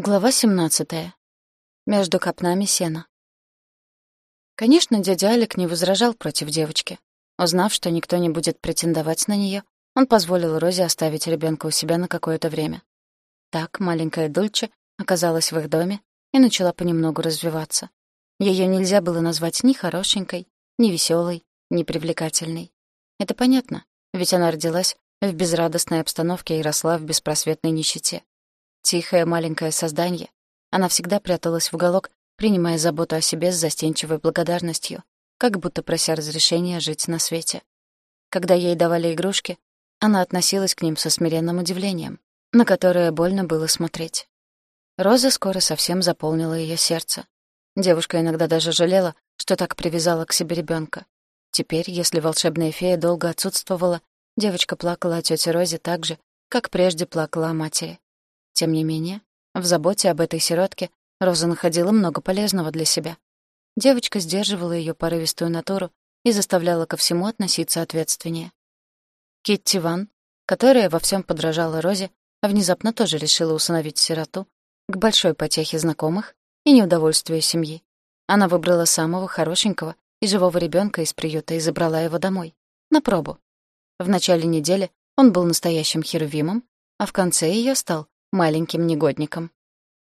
Глава 17. Между копнами сена. Конечно, дядя Алик не возражал против девочки. Узнав, что никто не будет претендовать на нее, он позволил Розе оставить ребенка у себя на какое-то время. Так маленькая Дульче оказалась в их доме и начала понемногу развиваться. Ее нельзя было назвать ни хорошенькой, ни веселой, ни привлекательной. Это понятно, ведь она родилась в безрадостной обстановке и росла в беспросветной нищете. Тихое маленькое создание. Она всегда пряталась в уголок, принимая заботу о себе с застенчивой благодарностью, как будто прося разрешения жить на свете. Когда ей давали игрушки, она относилась к ним со смиренным удивлением, на которое больно было смотреть. Роза скоро совсем заполнила ее сердце. Девушка иногда даже жалела, что так привязала к себе ребенка. Теперь, если волшебная фея долго отсутствовала, девочка плакала о тете Розе так же, как прежде плакала о матери. Тем не менее, в заботе об этой сиротке Роза находила много полезного для себя. Девочка сдерживала ее порывистую натуру и заставляла ко всему относиться ответственнее. Китти Ван, которая во всем подражала Розе, внезапно тоже решила усыновить сироту к большой потехе знакомых и неудовольствию семьи. Она выбрала самого хорошенького и живого ребенка из приюта и забрала его домой. На пробу. В начале недели он был настоящим херувимом, а в конце ее стал маленьким негодником.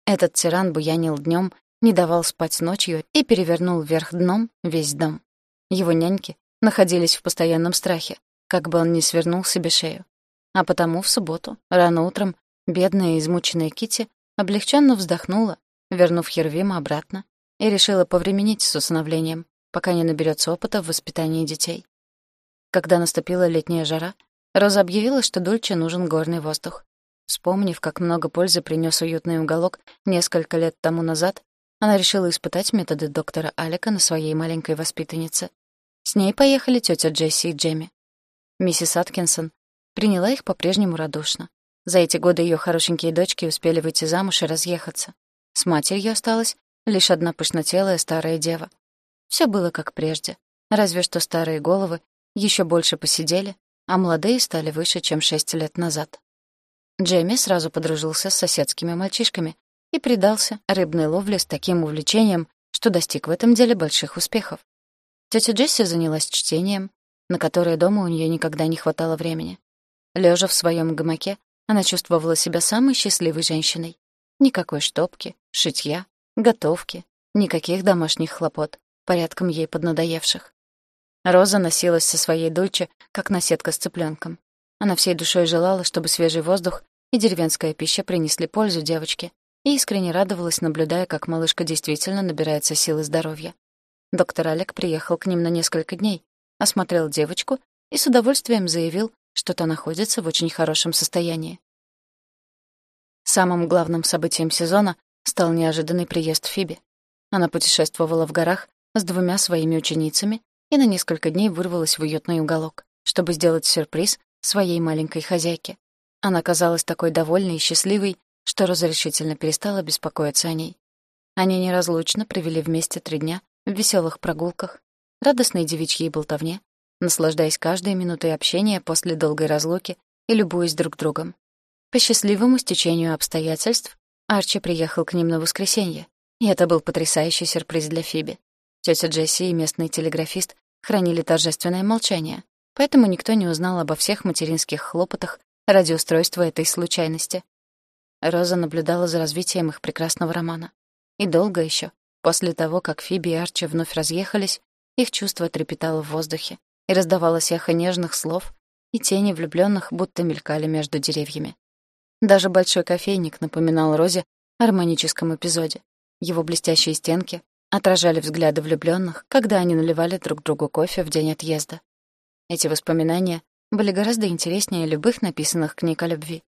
Этот тиран буянил днем, не давал спать ночью и перевернул вверх дном весь дом. Его няньки находились в постоянном страхе, как бы он ни свернул себе шею. А потому в субботу, рано утром, бедная и измученная Кити облегченно вздохнула, вернув Хервима обратно, и решила повременить с усыновлением, пока не наберется опыта в воспитании детей. Когда наступила летняя жара, Роза объявила, что Дульче нужен горный воздух. Вспомнив, как много пользы принес уютный уголок несколько лет тому назад, она решила испытать методы доктора Алика на своей маленькой воспитаннице. С ней поехали тетя Джесси и Джемми. Миссис Аткинсон приняла их по-прежнему радушно. За эти годы ее хорошенькие дочки успели выйти замуж и разъехаться. С матерью осталась лишь одна пышнотелая старая дева. Все было как прежде, разве что старые головы еще больше посидели, а молодые стали выше, чем шесть лет назад. Джейми сразу подружился с соседскими мальчишками и предался рыбной ловле с таким увлечением, что достиг в этом деле больших успехов. Тетя Джесси занялась чтением, на которое дома у нее никогда не хватало времени. Лежа в своем гамаке, она чувствовала себя самой счастливой женщиной. Никакой штопки, шитья, готовки, никаких домашних хлопот, порядком ей поднадоевших. Роза носилась со своей дочей, как наседка с цыпленком. Она всей душой желала, чтобы свежий воздух и деревенская пища принесли пользу девочке, и искренне радовалась, наблюдая, как малышка действительно набирается сил и здоровья. Доктор Олег приехал к ним на несколько дней, осмотрел девочку и с удовольствием заявил, что та находится в очень хорошем состоянии. Самым главным событием сезона стал неожиданный приезд Фиби. Она путешествовала в горах с двумя своими ученицами и на несколько дней вырвалась в уютный уголок, чтобы сделать сюрприз своей маленькой хозяйке. Она казалась такой довольной и счастливой, что разрешительно перестала беспокоиться о ней. Они неразлучно провели вместе три дня в веселых прогулках, радостной девичьей болтовне, наслаждаясь каждой минутой общения после долгой разлуки и любуясь друг другом. По счастливому стечению обстоятельств Арчи приехал к ним на воскресенье, и это был потрясающий сюрприз для Фиби. Тётя Джесси и местный телеграфист хранили торжественное молчание, поэтому никто не узнал обо всех материнских хлопотах ради устройства этой случайности. Роза наблюдала за развитием их прекрасного романа. И долго еще, после того, как Фиби и Арчи вновь разъехались, их чувство трепетало в воздухе, и раздавалось эхо нежных слов, и тени влюбленных будто мелькали между деревьями. Даже большой кофейник напоминал Розе о романическом эпизоде. Его блестящие стенки отражали взгляды влюбленных, когда они наливали друг другу кофе в день отъезда. Эти воспоминания были гораздо интереснее любых написанных книг о любви.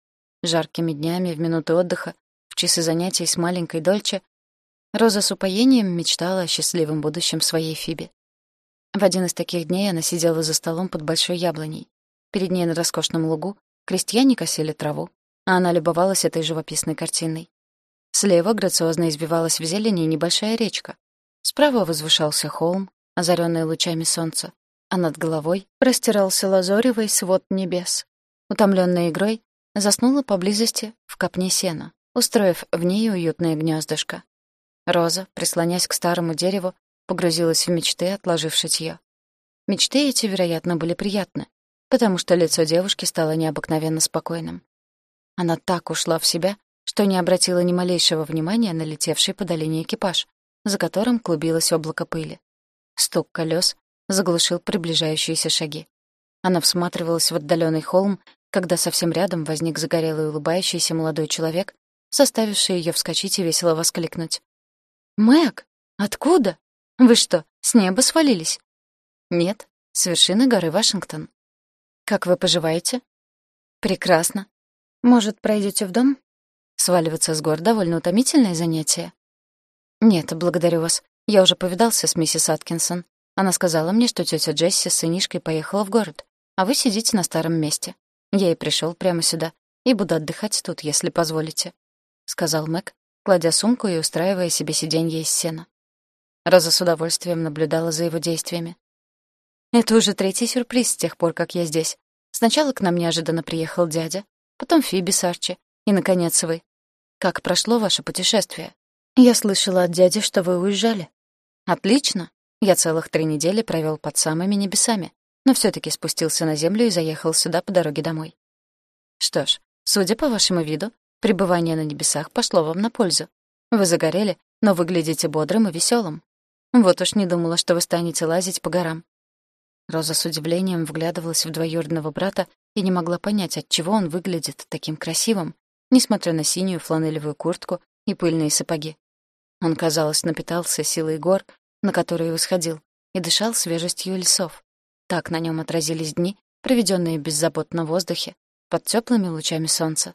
Жаркими днями, в минуты отдыха, в часы занятий с маленькой Дольче, Роза с упоением мечтала о счастливом будущем своей Фиби. В один из таких дней она сидела за столом под большой яблоней. Перед ней на роскошном лугу крестьяне косили траву, а она любовалась этой живописной картиной. Слева грациозно избивалась в зелени небольшая речка. Справа возвышался холм, озаренный лучами солнца а над головой простирался лазоревый свод небес. Утомленная игрой, заснула поблизости в копне сена, устроив в ней уютное гнездышко. Роза, прислонясь к старому дереву, погрузилась в мечты, отложив шитьё. Мечты эти, вероятно, были приятны, потому что лицо девушки стало необыкновенно спокойным. Она так ушла в себя, что не обратила ни малейшего внимания на летевший по долине экипаж, за которым клубилось облако пыли. Стук колес заглушил приближающиеся шаги. Она всматривалась в отдаленный холм, когда совсем рядом возник загорелый улыбающийся молодой человек, заставивший ее вскочить и весело воскликнуть. «Мэг, откуда? Вы что, с неба свалились?» «Нет, с вершины горы Вашингтон». «Как вы поживаете?» «Прекрасно. Может, пройдете в дом?» Сваливаться с гор — довольно утомительное занятие. «Нет, благодарю вас. Я уже повидался с миссис Аткинсон. Она сказала мне, что тетя Джесси с сынишкой поехала в город, а вы сидите на старом месте. Я и пришел прямо сюда, и буду отдыхать тут, если позволите», — сказал Мэг, кладя сумку и устраивая себе сиденье из сена. Роза с удовольствием наблюдала за его действиями. «Это уже третий сюрприз с тех пор, как я здесь. Сначала к нам неожиданно приехал дядя, потом Фиби с Арчи, и, наконец, вы. Как прошло ваше путешествие? Я слышала от дяди, что вы уезжали. Отлично. Я целых три недели провел под самыми небесами, но все таки спустился на землю и заехал сюда по дороге домой. Что ж, судя по вашему виду, пребывание на небесах пошло вам на пользу. Вы загорели, но выглядите бодрым и веселым. Вот уж не думала, что вы станете лазить по горам. Роза с удивлением вглядывалась в двоюродного брата и не могла понять, от чего он выглядит таким красивым, несмотря на синюю фланелевую куртку и пыльные сапоги. Он, казалось, напитался силой гор, на которые восходил, и дышал свежестью лесов. Так на нем отразились дни, проведенные беззаботно в воздухе, под теплыми лучами солнца.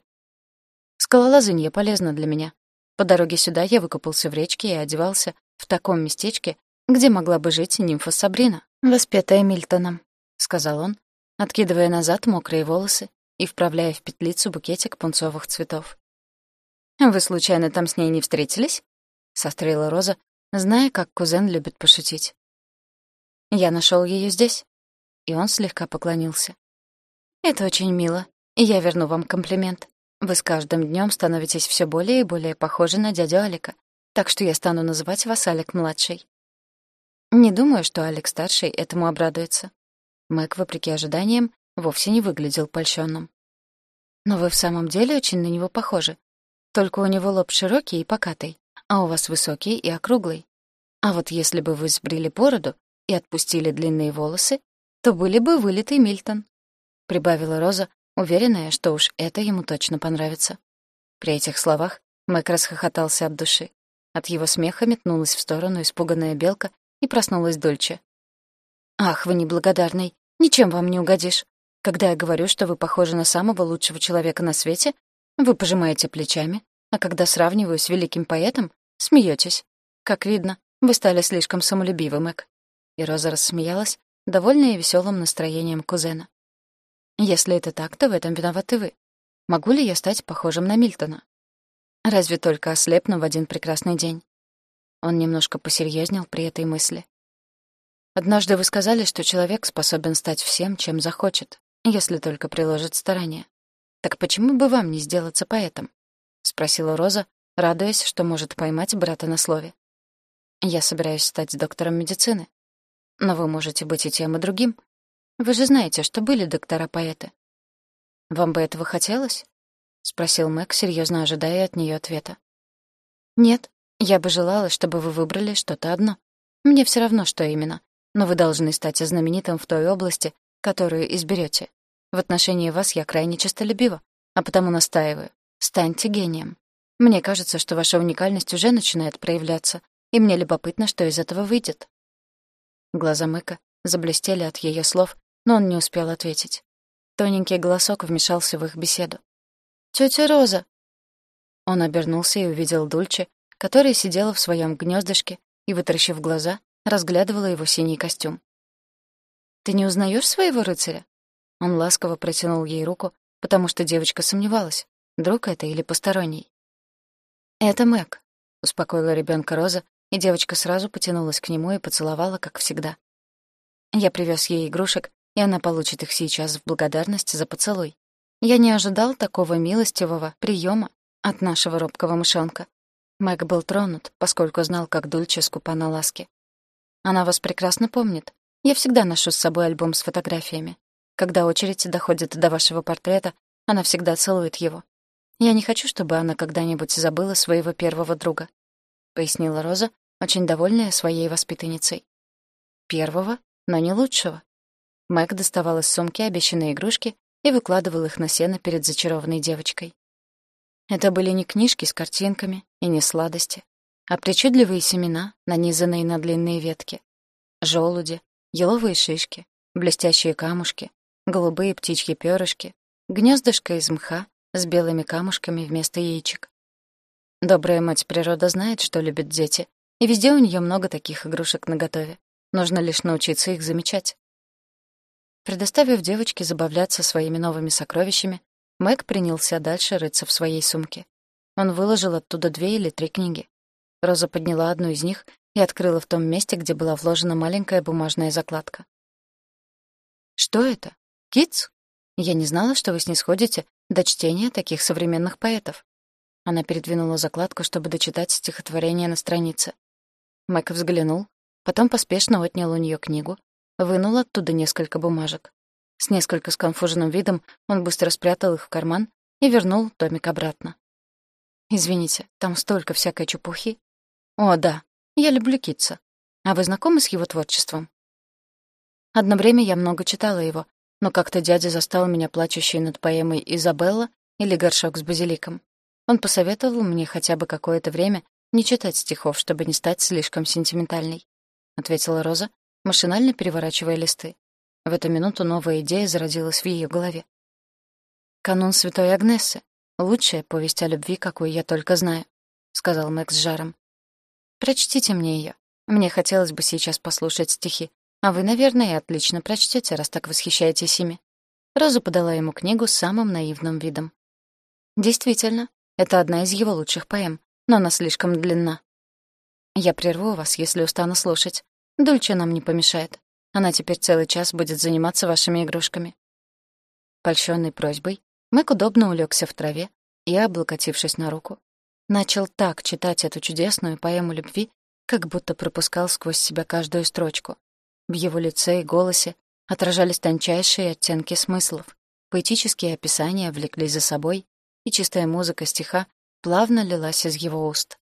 Скалолазанье полезно для меня. По дороге сюда я выкупался в речке и одевался в таком местечке, где могла бы жить нимфа Сабрина, воспетая Мильтоном, — сказал он, откидывая назад мокрые волосы и вправляя в петлицу букетик пунцовых цветов. «Вы случайно там с ней не встретились?» — сострила Роза, зная, как кузен любит пошутить. «Я нашел ее здесь», и он слегка поклонился. «Это очень мило, и я верну вам комплимент. Вы с каждым днем становитесь все более и более похожи на дядю Алика, так что я стану называть вас Алик-младший». Не думаю, что Алик-старший этому обрадуется. Мэг, вопреки ожиданиям, вовсе не выглядел польщенным. «Но вы в самом деле очень на него похожи. Только у него лоб широкий и покатый, а у вас высокий и округлый. А вот если бы вы сбрили бороду и отпустили длинные волосы, то были бы вылитый Мильтон», — прибавила Роза, уверенная, что уж это ему точно понравится. При этих словах Мэг расхохотался от души. От его смеха метнулась в сторону испуганная белка и проснулась Дольче. «Ах, вы неблагодарный! Ничем вам не угодишь. Когда я говорю, что вы похожи на самого лучшего человека на свете, вы пожимаете плечами, а когда сравниваю с великим поэтом, смеетесь. Как видно, вы стали слишком самолюбивым, Эк. И Роза рассмеялась, довольная веселым настроением кузена. Если это так, то в этом виноваты вы. Могу ли я стать похожим на Мильтона? Разве только ослепну в один прекрасный день? Он немножко посерьезнел при этой мысли. Однажды вы сказали, что человек способен стать всем, чем захочет, если только приложит старания. Так почему бы вам не сделаться поэтом? спросила Роза, радуясь, что может поймать брата на слове. Я собираюсь стать доктором медицины. Но вы можете быть и тем, и другим. Вы же знаете, что были доктора-поэты. Вам бы этого хотелось? спросил Мэг, серьезно ожидая от нее ответа. Нет, я бы желала, чтобы вы выбрали что-то одно. Мне все равно, что именно, но вы должны стать знаменитым в той области, которую изберете. В отношении вас я крайне честолюбива, а потому настаиваю. Станьте гением. Мне кажется, что ваша уникальность уже начинает проявляться, и мне любопытно, что из этого выйдет». Глаза Мэка заблестели от ее слов, но он не успел ответить. Тоненький голосок вмешался в их беседу. «Тётя Роза!» Он обернулся и увидел Дульче, которая сидела в своем гнездышке и, вытаращив глаза, разглядывала его синий костюм. «Ты не узнаешь своего рыцаря?» Он ласково протянул ей руку, потому что девочка сомневалась, друг это или посторонний. «Это Мэг», — успокоила ребенка Роза, и девочка сразу потянулась к нему и поцеловала, как всегда. Я привез ей игрушек, и она получит их сейчас в благодарность за поцелуй. Я не ожидал такого милостивого приема, от нашего робкого мышонка. Мэг был тронут, поскольку знал, как Дульче скупа на ласки. Она вас прекрасно помнит. Я всегда ношу с собой альбом с фотографиями. Когда очередь доходит до вашего портрета, она всегда целует его. Я не хочу, чтобы она когда-нибудь забыла своего первого друга», — пояснила Роза, очень довольная своей воспитанницей. «Первого, но не лучшего». Мэг доставал из сумки обещанные игрушки и выкладывал их на сено перед зачарованной девочкой. Это были не книжки с картинками и не сладости, а причудливые семена, нанизанные на длинные ветки. Желуди, еловые шишки, блестящие камушки, голубые птичьи перышки, гнездышко из мха с белыми камушками вместо яичек. Добрая мать природа знает, что любят дети, и везде у нее много таких игрушек наготове. Нужно лишь научиться их замечать. Предоставив девочке забавляться своими новыми сокровищами, Мэг принялся дальше рыться в своей сумке. Он выложил оттуда две или три книги. Роза подняла одну из них и открыла в том месте, где была вложена маленькая бумажная закладка. «Что это? Китс? Я не знала, что вы снисходите до чтения таких современных поэтов». Она передвинула закладку, чтобы дочитать стихотворение на странице. Мэг взглянул, потом поспешно отнял у нее книгу, вынул оттуда несколько бумажек. С несколько сконфуженным видом он быстро спрятал их в карман и вернул томик обратно. «Извините, там столько всякой чепухи». «О, да, я люблю Китса. А вы знакомы с его творчеством?» Одно время я много читала его, но как-то дядя застал меня плачущей над поэмой «Изабелла» или «Горшок с базиликом». Он посоветовал мне хотя бы какое-то время не читать стихов, чтобы не стать слишком сентиментальной, — ответила Роза, машинально переворачивая листы. В эту минуту новая идея зародилась в ее голове. «Канун Святой Агнессы. Лучшая повесть о любви, какую я только знаю», — сказал Мэг с жаром. «Прочтите мне ее. Мне хотелось бы сейчас послушать стихи, а вы, наверное, отлично прочтете, раз так восхищаетесь ими». Роза подала ему книгу с самым наивным видом. «Действительно, это одна из его лучших поэм, но она слишком длинна. Я прерву вас, если устану слушать. Дульче нам не помешает. Она теперь целый час будет заниматься вашими игрушками». Польщённый просьбой, Мэг удобно улегся в траве и, облокотившись на руку, начал так читать эту чудесную поэму любви, как будто пропускал сквозь себя каждую строчку. В его лице и голосе отражались тончайшие оттенки смыслов, поэтические описания влекли за собой, и чистая музыка стиха плавно лилась из его уст.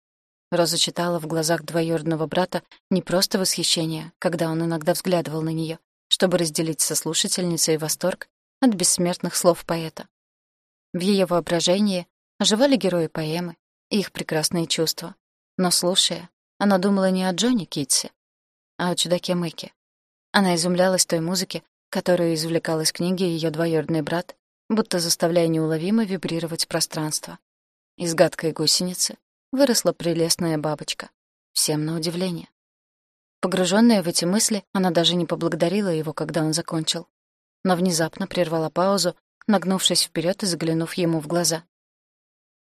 Роза читала в глазах двоюродного брата не просто восхищение, когда он иногда взглядывал на нее, чтобы разделить со слушательницей восторг от бессмертных слов поэта. В ее воображении оживали герои поэмы и их прекрасные чувства. Но, слушая, она думала не о Джонни Китсе, а о чудаке Мэке. Она изумлялась той музыке, которую извлекал из книги ее двоюродный брат, будто заставляя неуловимо вибрировать пространство. Из гадкой гусеницы выросла прелестная бабочка. Всем на удивление. Погруженная в эти мысли, она даже не поблагодарила его, когда он закончил. Но внезапно прервала паузу, нагнувшись вперед и заглянув ему в глаза.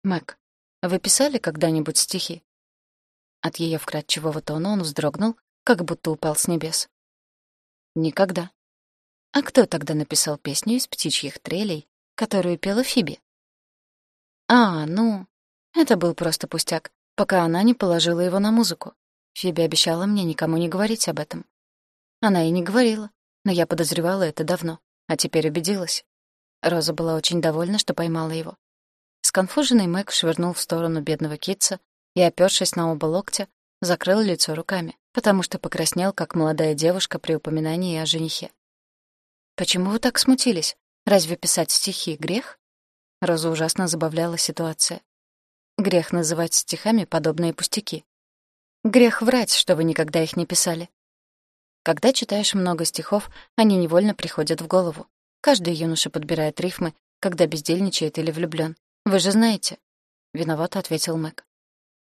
«Мэг, вы писали когда-нибудь стихи?» От ее вкрадчивого тона он вздрогнул, как будто упал с небес. «Никогда». «А кто тогда написал песню из птичьих трелей, которую пела Фиби?» «А, ну, это был просто пустяк, пока она не положила его на музыку. Фиби обещала мне никому не говорить об этом. Она и не говорила, но я подозревала это давно, а теперь убедилась. Роза была очень довольна, что поймала его. Сконфуженный Мэг швырнул в сторону бедного китца и, опёршись на оба локтя, закрыл лицо руками, потому что покраснел, как молодая девушка при упоминании о женихе. «Почему вы так смутились? Разве писать стихи — грех?» Роза ужасно забавляла ситуация. Грех называть стихами подобные пустяки. Грех врать, что вы никогда их не писали. Когда читаешь много стихов, они невольно приходят в голову. Каждый юноша подбирает рифмы, когда бездельничает или влюблён. Вы же знаете. Виновато ответил Мэг.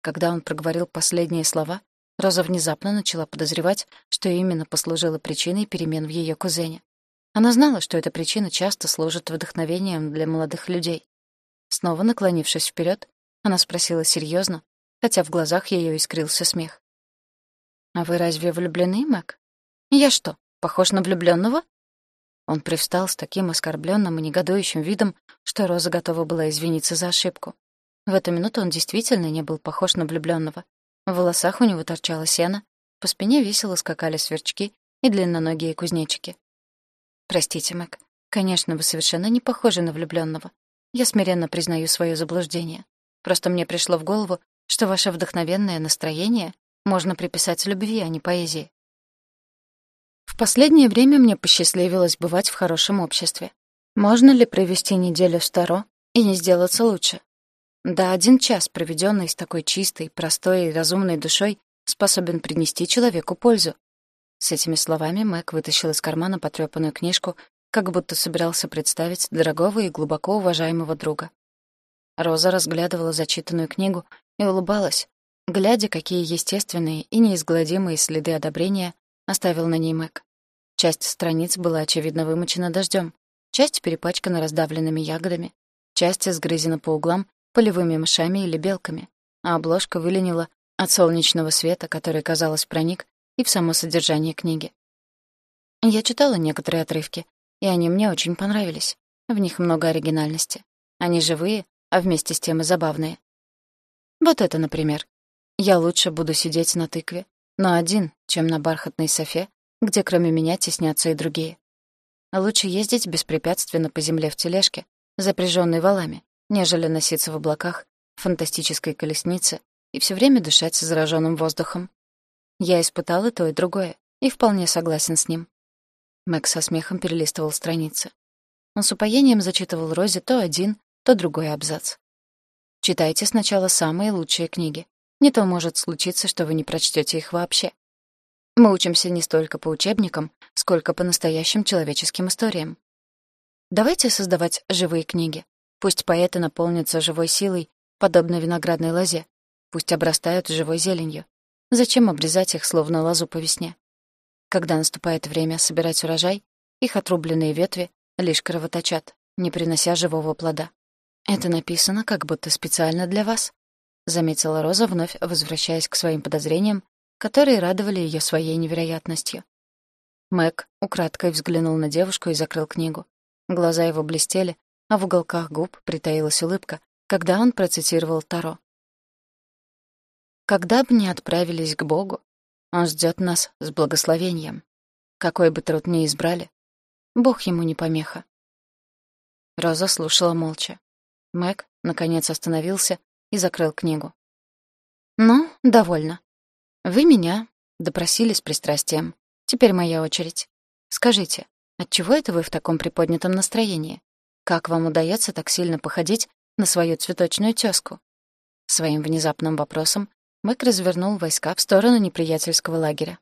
Когда он проговорил последние слова, Роза внезапно начала подозревать, что именно послужило причиной перемен в её кузене. Она знала, что эта причина часто служит вдохновением для молодых людей. Снова наклонившись вперед, она спросила серьезно, хотя в глазах ее искрился смех. «А вы разве влюблены, Мэг? Я что, похож на влюбленного? Он привстал с таким оскорбленным и негодующим видом, что Роза готова была извиниться за ошибку. В эту минуту он действительно не был похож на влюбленного. В волосах у него торчало сено, по спине весело скакали сверчки и длинноногие кузнечики. «Простите, Мэг, конечно, вы совершенно не похожи на влюбленного. Я смиренно признаю свое заблуждение. Просто мне пришло в голову, что ваше вдохновенное настроение можно приписать любви, а не поэзии. В последнее время мне посчастливилось бывать в хорошем обществе. Можно ли провести неделю в Старо и не сделаться лучше? Да один час, проведенный с такой чистой, простой и разумной душой, способен принести человеку пользу. С этими словами Мэг вытащил из кармана потрёпанную книжку, как будто собирался представить дорогого и глубоко уважаемого друга. Роза разглядывала зачитанную книгу и улыбалась, глядя, какие естественные и неизгладимые следы одобрения оставил на ней Мэг. Часть страниц была очевидно вымочена дождем, часть перепачкана раздавленными ягодами, часть сгрызена по углам полевыми мышами или белками, а обложка выленила от солнечного света, который, казалось, проник и в само содержание книги. Я читала некоторые отрывки, и они мне очень понравились. В них много оригинальности. Они живые, а вместе с тем и забавные. Вот это, например. Я лучше буду сидеть на тыкве, но один, чем на бархатной софе, где кроме меня теснятся и другие. Лучше ездить беспрепятственно по земле в тележке, запряженной валами, нежели носиться в облаках, фантастической колеснице и все время дышать зараженным воздухом. Я испытал и то, и другое, и вполне согласен с ним. Мэг со смехом перелистывал страницы. Он с упоением зачитывал Розе то один, то другой абзац. Читайте сначала самые лучшие книги. Не то может случиться, что вы не прочтете их вообще. Мы учимся не столько по учебникам, сколько по настоящим человеческим историям. Давайте создавать живые книги. Пусть поэты наполнятся живой силой, подобно виноградной лозе. Пусть обрастают живой зеленью. Зачем обрезать их, словно лозу по весне? Когда наступает время собирать урожай, их отрубленные ветви лишь кровоточат, не принося живого плода. «Это написано как будто специально для вас», — заметила Роза, вновь возвращаясь к своим подозрениям, которые радовали ее своей невероятностью. Мэг украдкой взглянул на девушку и закрыл книгу. Глаза его блестели, а в уголках губ притаилась улыбка, когда он процитировал Таро. «Когда бы ни отправились к Богу, он ждет нас с благословением. Какой бы труд ни избрали, Бог ему не помеха. Роза слушала молча. Мэг, наконец, остановился и закрыл книгу. «Ну, довольно. Вы меня допросили с пристрастием. Теперь моя очередь. Скажите, отчего это вы в таком приподнятом настроении? Как вам удается так сильно походить на свою цветочную тёзку?» Своим внезапным вопросом Мэг развернул войска в сторону неприятельского лагеря.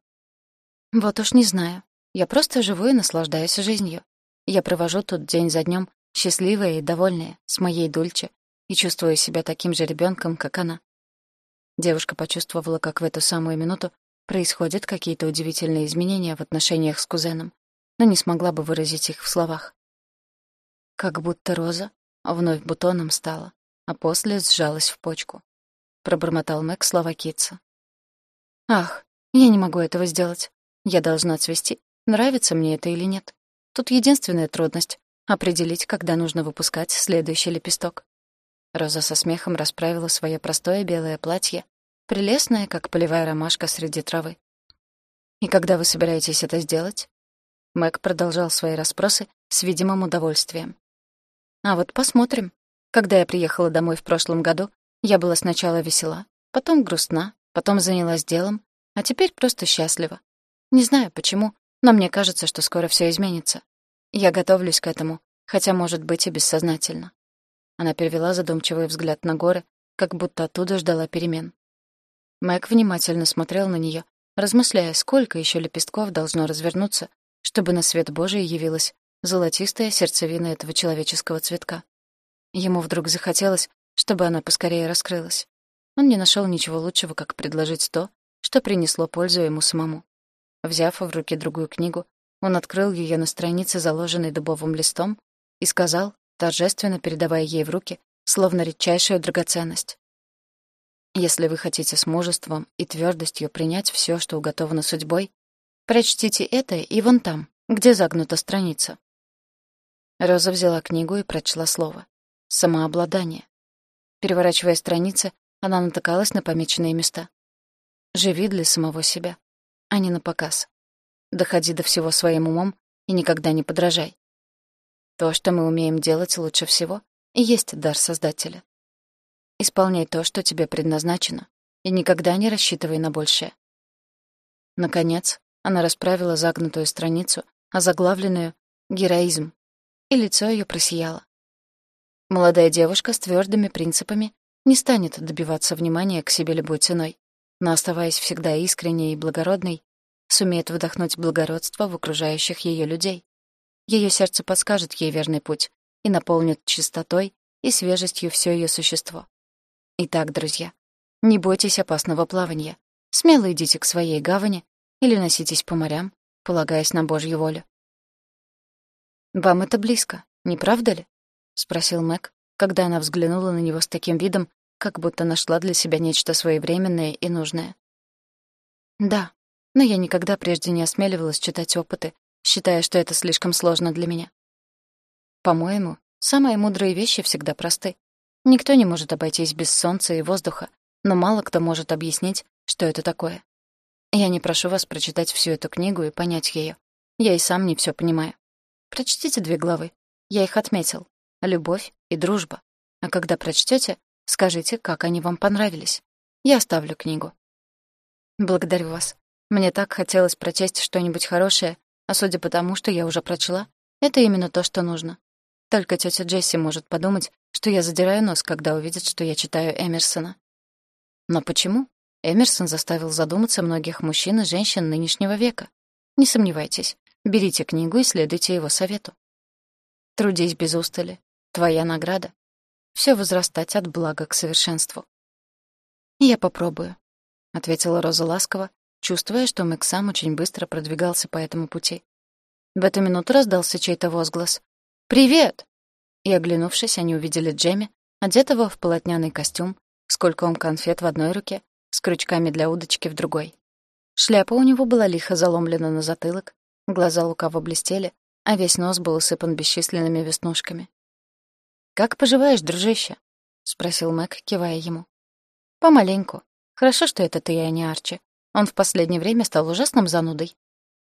«Вот уж не знаю. Я просто живу и наслаждаюсь жизнью. Я провожу тут день за днем, счастливая и довольная, с моей Дульче, и чувствую себя таким же ребенком, как она». Девушка почувствовала, как в эту самую минуту происходят какие-то удивительные изменения в отношениях с кузеном, но не смогла бы выразить их в словах. Как будто роза вновь бутоном стала, а после сжалась в почку пробормотал Мэг слова Китса. «Ах, я не могу этого сделать. Я должна цвести, нравится мне это или нет. Тут единственная трудность — определить, когда нужно выпускать следующий лепесток». Роза со смехом расправила свое простое белое платье, прелестное, как полевая ромашка среди травы. «И когда вы собираетесь это сделать?» Мэг продолжал свои расспросы с видимым удовольствием. «А вот посмотрим. Когда я приехала домой в прошлом году, я была сначала весела, потом грустна, потом занялась делом, а теперь просто счастлива. Не знаю почему, но мне кажется, что скоро все изменится. Я готовлюсь к этому, хотя, может быть, и бессознательно. Она перевела задумчивый взгляд на горы, как будто оттуда ждала перемен. Мэг внимательно смотрел на нее, размышляя, сколько еще лепестков должно развернуться, чтобы на свет Божий явилась золотистая сердцевина этого человеческого цветка. Ему вдруг захотелось, чтобы она поскорее раскрылась. Он не нашел ничего лучшего, как предложить то, что принесло пользу ему самому. Взяв в руки другую книгу, он открыл ее на странице, заложенной дубовым листом, и сказал, торжественно передавая ей в руки, словно редчайшую драгоценность. «Если вы хотите с мужеством и твердостью принять все, что уготовано судьбой, прочтите это и вон там, где загнута страница». Роза взяла книгу и прочла слово. «Самообладание». Переворачивая страницы, она натыкалась на помеченные места. Живи для самого себя, а не на показ. Доходи до всего своим умом и никогда не подражай. То, что мы умеем делать лучше всего, и есть дар Создателя. Исполняй то, что тебе предназначено, и никогда не рассчитывай на большее. Наконец, она расправила загнутую страницу, озаглавленную «Героизм», и лицо ее просияло. Молодая девушка с твердыми принципами не станет добиваться внимания к себе любой ценой, но, оставаясь всегда искренней и благородной, сумеет вдохнуть благородство в окружающих ее людей. Ее сердце подскажет ей верный путь и наполнит чистотой и свежестью все ее существо. Итак, друзья, не бойтесь опасного плавания. Смело идите к своей гавани или носитесь по морям, полагаясь на Божью волю. «Вам это близко, не правда ли?» — спросил Мэг, когда она взглянула на него с таким видом, как будто нашла для себя нечто своевременное и нужное. «Да, но я никогда прежде не осмеливалась читать опыты, считая, что это слишком сложно для меня. По-моему, самые мудрые вещи всегда просты. Никто не может обойтись без солнца и воздуха, но мало кто может объяснить, что это такое. Я не прошу вас прочитать всю эту книгу и понять ее. Я и сам не все понимаю. Прочтите две главы. Я их отметил. Любовь и дружба. А когда прочтете, скажите, как они вам понравились. Я оставлю книгу. Благодарю вас. Мне так хотелось прочесть что-нибудь хорошее, а судя по тому, что я уже прочла, это именно то, что нужно. Только тетя Джесси может подумать, что я задираю нос, когда увидит, что я читаю Эмерсона. Но почему? Эмерсон заставил задуматься многих мужчин и женщин нынешнего века. Не сомневайтесь, берите книгу и следуйте его совету. Трудись без устали. Твоя награда. Все возрастать от блага к совершенству. «Я попробую», — ответила Роза ласково, чувствуя, что Мэг сам очень быстро продвигался по этому пути. В эту минуту раздался чей-то возглас. «Привет!» И, оглянувшись, они увидели Джемми, одетого в полотняный костюм, с кульком конфет в одной руке, с крючками для удочки в другой. Шляпа у него была лихо заломлена на затылок, глаза лукаво блестели, а весь нос был усыпан бесчисленными веснушками. «Как поживаешь, дружище?» — спросил Мэг, кивая ему. «Помаленьку. Хорошо, что это ты, а не Арчи. Он в последнее время стал ужасным занудой.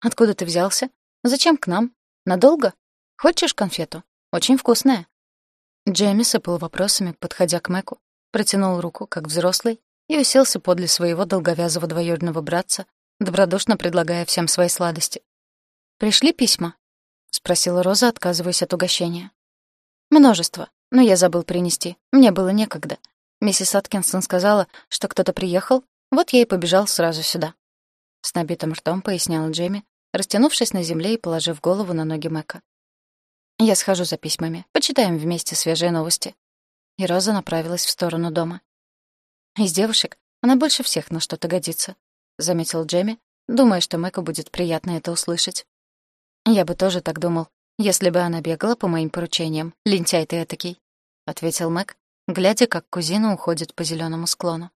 Откуда ты взялся? Зачем к нам? Надолго? Хочешь конфету? Очень вкусная». Джейми сыпал вопросами, подходя к Мэку, протянул руку, как взрослый, и уселся подле своего долговязого двоюродного братца, добродушно предлагая всем свои сладости. «Пришли письма?» — спросила Роза, отказываясь от угощения. «Множество, но я забыл принести. Мне было некогда. Миссис Аткинсон сказала, что кто-то приехал, вот я и побежал сразу сюда». С набитым ртом поясняла Джейми, растянувшись на земле и положив голову на ноги Мэка. «Я схожу за письмами. Почитаем вместе свежие новости». И Роза направилась в сторону дома. «Из девушек она больше всех на что-то годится», — заметил Джемми, думая, что Мэку будет приятно это услышать. «Я бы тоже так думал, если бы она бегала по моим поручениям. Лентяй ты этакий», — ответил Мэг, глядя, как кузина уходит по зеленому склону.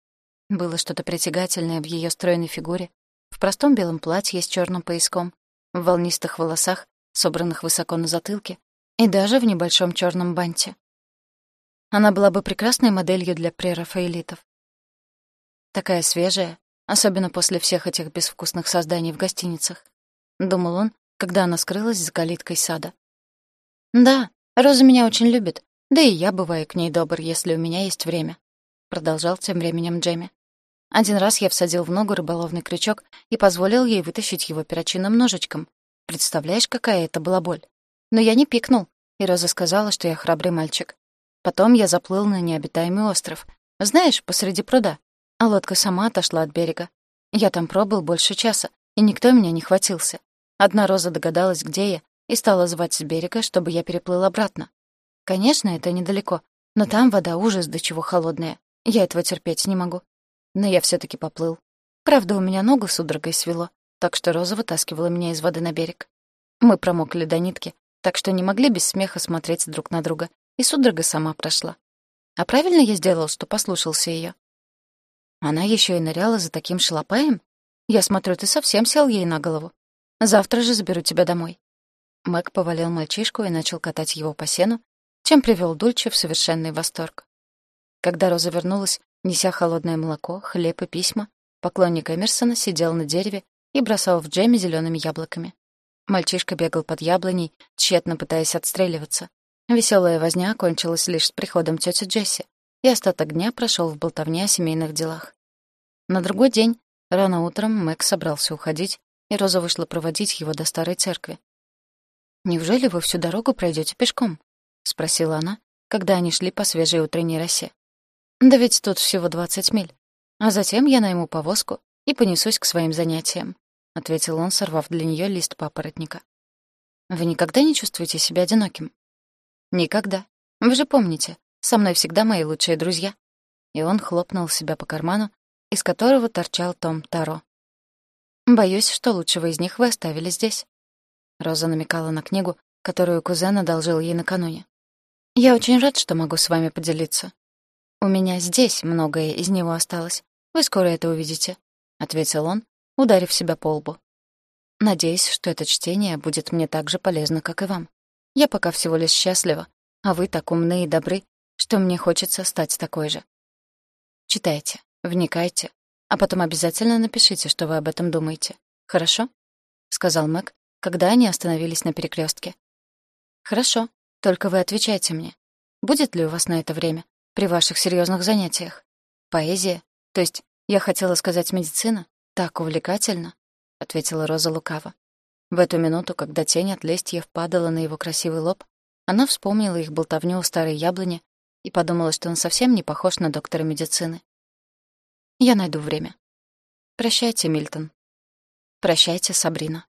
Было что-то притягательное в ее стройной фигуре, в простом белом платье с черным пояском, в волнистых волосах, собранных высоко на затылке, и даже в небольшом черном банте. Она была бы прекрасной моделью для прерафаэлитов. Такая свежая, особенно после всех этих безвкусных созданий в гостиницах. Думал он, когда она скрылась за калиткой сада. «Да, Роза меня очень любит, да и я бываю к ней добр, если у меня есть время», — продолжал тем временем Джемми. Один раз я всадил в ногу рыболовный крючок и позволил ей вытащить его перочинным ножичком. Представляешь, какая это была боль? Но я не пикнул, и Роза сказала, что я храбрый мальчик. Потом я заплыл на необитаемый остров. Знаешь, посреди пруда. А лодка сама отошла от берега. Я там пробыл больше часа, и никто меня не хватился. Одна роза догадалась, где я, и стала звать с берега, чтобы я переплыл обратно. Конечно, это недалеко, но там вода ужас до чего холодная. Я этого терпеть не могу. Но я все таки поплыл. Правда, у меня ногу судорогой свело, так что Роза вытаскивала меня из воды на берег. Мы промокли до нитки, так что не могли без смеха смотреть друг на друга, и судорога сама прошла. А правильно я сделал, что послушался ее. Она еще и ныряла за таким шалопаем? Я смотрю, ты совсем сел ей на голову. Завтра же заберу тебя домой». Мэг повалил мальчишку и начал катать его по сену, чем привел Дульче в совершенный восторг. Когда Роза вернулась, неся холодное молоко, хлеб и письма, поклонник Эмерсона сидел на дереве и бросал в джеме зелеными яблоками. Мальчишка бегал под яблоней, тщетно пытаясь отстреливаться. Веселая возня кончилась лишь с приходом тети Джесси, и остаток дня прошел в болтовне о семейных делах. На другой день, рано утром, Мэг собрался уходить, и Роза вышла проводить его до старой церкви. «Неужели вы всю дорогу пройдете пешком?» — спросила она, когда они шли по свежей утренней росе. «Да ведь тут всего двадцать миль. А затем я найму повозку и понесусь к своим занятиям», — ответил он, сорвав для нее лист папоротника. «Вы никогда не чувствуете себя одиноким?» «Никогда. Вы же помните, со мной всегда мои лучшие друзья». И он хлопнул себя по карману, из которого торчал том Таро. «Боюсь, что лучшего из них вы оставили здесь». Роза намекала на книгу, которую кузен одолжил ей накануне. «Я очень рад, что могу с вами поделиться. У меня здесь многое из него осталось. Вы скоро это увидите», — ответил он, ударив себя по лбу. «Надеюсь, что это чтение будет мне так же полезно, как и вам. Я пока всего лишь счастлива, а вы так умны и добры, что мне хочется стать такой же. Читайте, вникайте, а потом обязательно напишите, что вы об этом думаете. Хорошо?» — сказал Мэг, когда они остановились на перекрестке. «Хорошо, только вы отвечайте мне. Будет ли у вас на это время при ваших серьезных занятиях? Поэзия, то есть, я хотела сказать медицина, так увлекательно», — ответила Роза лукаво. В эту минуту, когда тень от листьев падала на его красивый лоб, она вспомнила их болтовню у старой яблони и подумала, что он совсем не похож на доктора медицины. Я найду время. Прощайте, Мильтон. Прощайте, Сабрина.